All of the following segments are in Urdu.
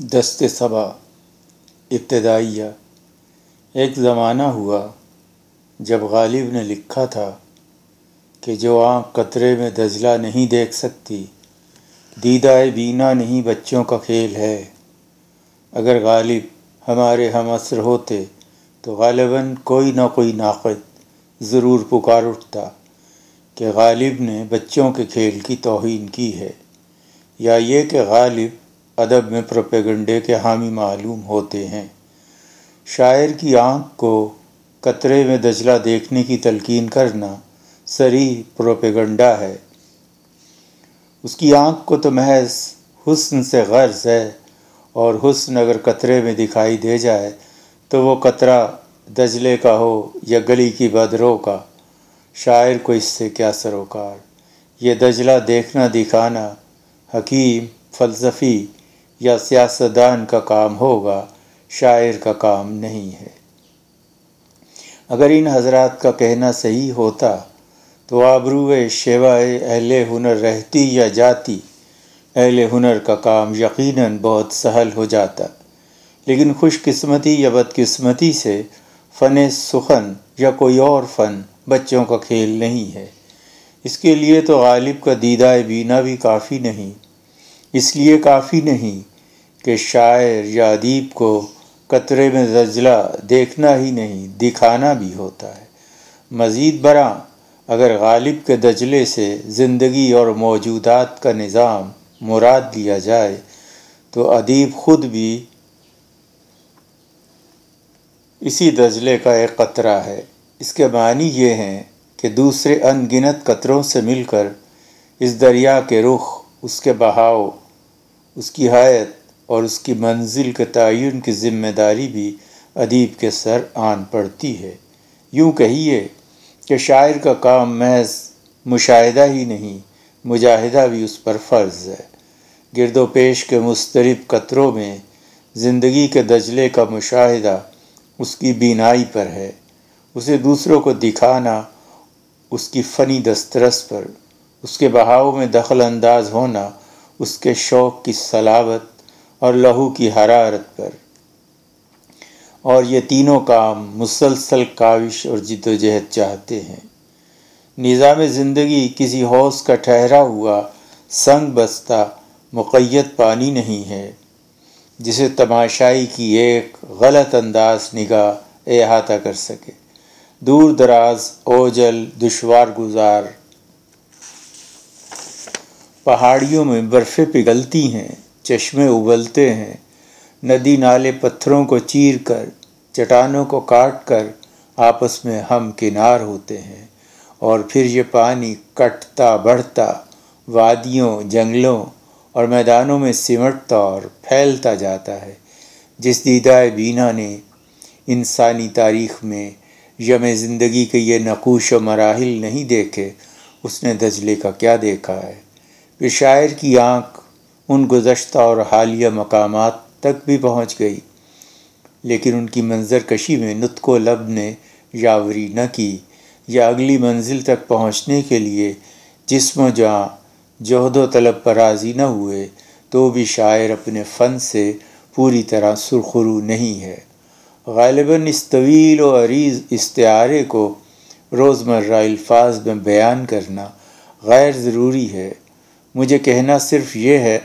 دست صبا ابتدائیہ ایک زمانہ ہوا جب غالب نے لکھا تھا کہ جو آنکھ قطرے میں دجلہ نہیں دیکھ سکتی دیدہ بینا نہیں بچوں کا کھیل ہے۔ اگر غالب ہمارے ہم عصر ہوتے تو غالباً کوئی نہ کوئی ناقد ضرور پکار اٹھتا کہ غالب نے بچوں کے کھیل کی توہین کی ہے۔ یا یہ کہ غالب ادب میں پروپیگنڈے کے حامی معلوم ہوتے ہیں۔ شاعر کی آنکھ کو قطرے میں دجلہ دیکھنے کی تلقین کرنا سری پروپیگنڈا ہے۔ اس کی آنکھ کو تو محض حسن سے غرض ہے اور حسن اگر قطرے میں دکھائی دے جائے تو وہ قطرہ دجلے کا ہو یا گلی کی بدروں کا۔ شاعر کو اس سے کیا سروکار؟ یہ دجلہ دیکھنا دکھانا حکیم فلسفی یا سیاستدان کا کام ہوگا، شاعر کا کام نہیں ہے۔ اگر ان حضرات کا کہنا صحیح ہوتا تو آبرو شیوائے اہل ہنر رہتی یا جاتی، اہل ہنر کا کام یقیناً بہت سہل ہو جاتا۔ لیکن خوش قسمتی یا بدقسمتی سے فن سخن یا کوئی اور فن بچوں کا کھیل نہیں ہے۔ اس کے لیے تو غالب کا دیدہ بینا بھی کافی نہیں، اس لیے کافی نہیں۔ کہ شاعر یا ادیب کو قطرے میں زجلہ دیکھنا ہی نہیں، دکھانا بھی ہوتا ہے۔ مزید برآں، اگر غالب کے دجلے سے زندگی اور موجودات کا نظام مراد لیا جائے، تو ادیب خود بھی اسی دجلے کا ایک قطرہ ہے۔ اس کے معنی یہ ہیں کہ دوسرے ان گنت قطروں سے مل کر اس دریا کے رخ، اس کے بہاؤ، اس کی حیت اور اس کی منزل کے تعین کی ذمہ داری بھی ادیب کے سر آن پڑتی ہے۔ یوں کہیے کہ شاعر کا کام محض مشاہدہ ہی نہیں، مجاہدہ بھی اس پر فرض ہے۔ گرد و پیش کے مسترب قطروں میں زندگی کے دجلے کا مشاہدہ اس کی بینائی پر ہے۔ اسے دوسروں کو دکھانا اس کی فنی دسترس پر، اس کے بہاؤ میں دخل انداز ہونا، اس کے شوق کی صلاوت اور لہو کی حرارت پر۔ اور یہ تینوں کام مسلسل کاوش اور جد و جہد چاہتے ہیں۔ نظام زندگی کسی حوض کا ٹھہرا ہوا سنگ بستہ مقیت پانی نہیں ہے، جسے تماشائی کی ایک غلط انداز نگاہ احاطہ کر سکے۔ دور دراز، اوجل، دشوار گزار پہاڑیوں میں برفیں پگھلتی ہیں۔ چشمے ابلتے ہیں۔ ندی نالے پتھروں کو چیر کر، چٹانوں کو کاٹ کر آپس میں ہم کنار ہوتے ہیں۔ اور پھر یہ پانی کٹتا بڑھتا وادیوں، جنگلوں اور میدانوں میں سمٹتا اور پھیلتا جاتا ہے۔ جس دیدہ بینا نے انسانی تاریخ میں یم زندگی کے یہ نقوش و مراحل نہیں دیکھے، اس نے دجلے کا کیا دیکھا ہے؟ پھر شاعر کی آنکھ ان گزشتہ اور حالیہ مقامات تک بھی پہنچ گئی، لیکن ان کی منظر کشی میں نطق و لب نے یاوری نہ کی۔ یا اگلی منزل تک پہنچنے کے لیے جسم و جاں جہد و طلب پر راضی نہ ہوئے، تو بھی شاعر اپنے فن سے پوری طرح سرخرو نہیں ہے۔ غالباً اس طویل و عریض استعارے کو روزمرہ الفاظ میں بیان کرنا غیر ضروری ہے۔ مجھے کہنا صرف یہ ہے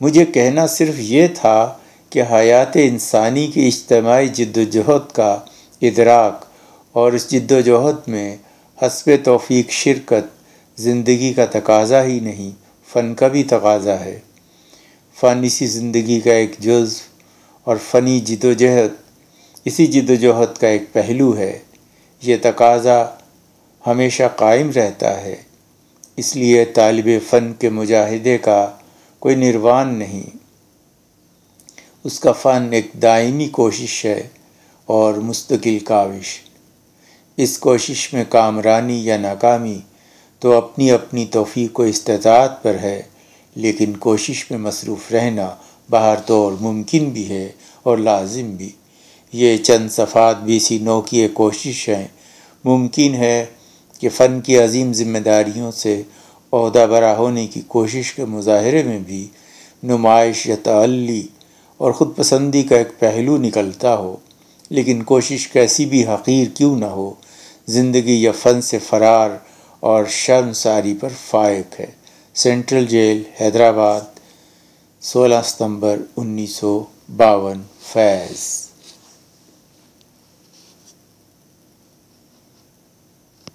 مجھے کہنا صرف یہ تھا کہ حیات انسانی کی اجتماعی جد و جہد کا ادراک اور اس جد و جہد میں حسب توفیق شرکت زندگی کا تقاضا ہی نہیں، فن کا بھی تقاضا ہے۔ فن اسی زندگی کا ایک جز اور فنی جد و جہد، اسی جد و جہد کا ایک پہلو ہے۔ یہ تقاضا ہمیشہ قائم رہتا ہے، اس لیے طالب فن کے مجاہدے کا کوئی نروان نہیں۔ اس کا فن ایک دائمی کوشش ہے اور مستقل کاوش۔ اس کوشش میں کامرانی یا ناکامی تو اپنی اپنی توفیق و استطاعت پر ہے، لیکن کوشش میں مصروف رہنا باہر طور ممکن بھی ہے اور لازم بھی۔ یہ چند صفات بھی سی نو کی کوشش ہیں۔ ممکن ہے کہ فن کی عظیم ذمہ داریوں سے عہدہ برا ہونے کی کوشش کے مظاہرے میں بھی نمائش یا تعلی اور خود پسندی کا ایک پہلو نکلتا ہو، لیکن کوشش کیسی بھی حقیر کیوں نہ ہو، زندگی یا فن سے فرار اور شرم ساری پر فائق ہے۔ سینٹرل جیل، حیدرآباد، سولہ ستمبر انیس سو باون، فیض۔